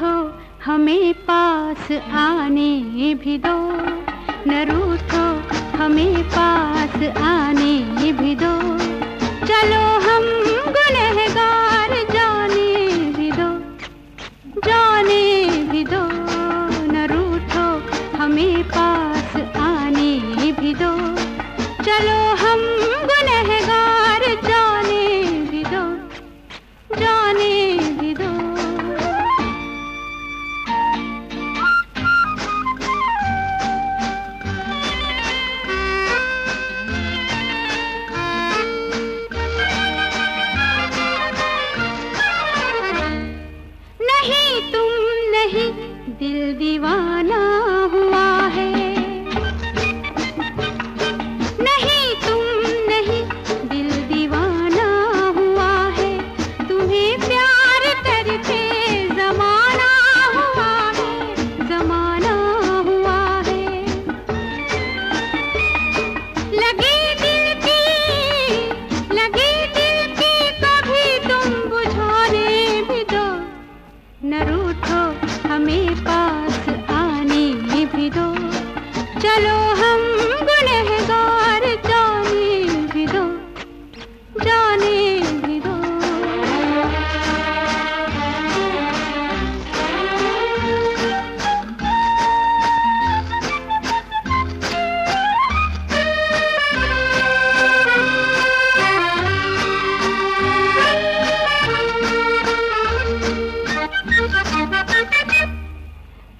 हो हमें पास आने भी दो। न रूठो हमें पास आने भी दो। चलो दिल दीवाना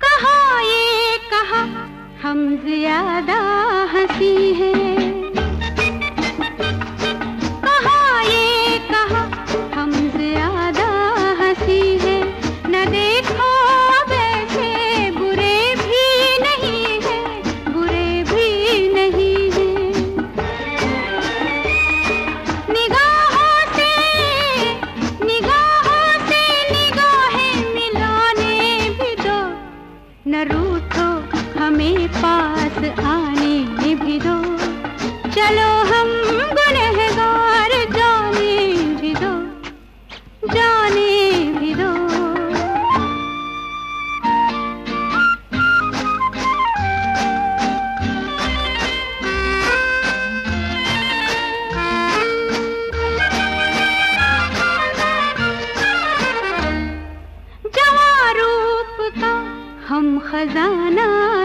कहा ये कहा हम ज़्यादा हँसी है। हमें पास आने भी दो। चलो हम गुनहगार जाने भी दो। जाने भी दो। खजाना